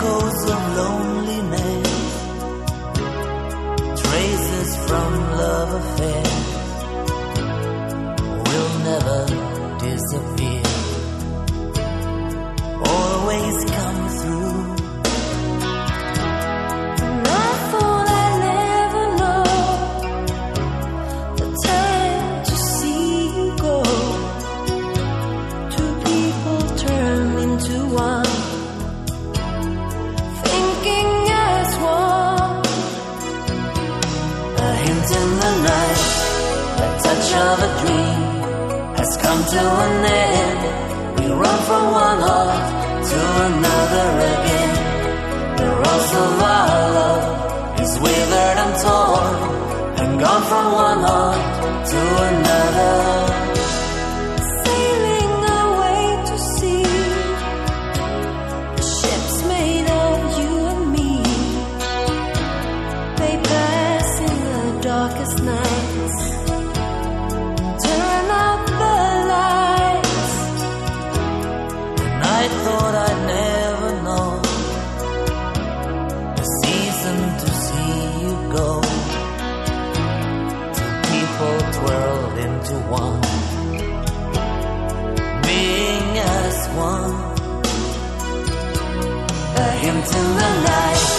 echoes of lonely. Touch of a dream has come to an end. We run from one heart to another again. The rose of our love is withered and torn and gone from one heart to another. To see you go. Two people twirled into one, being as one. A hint in the night,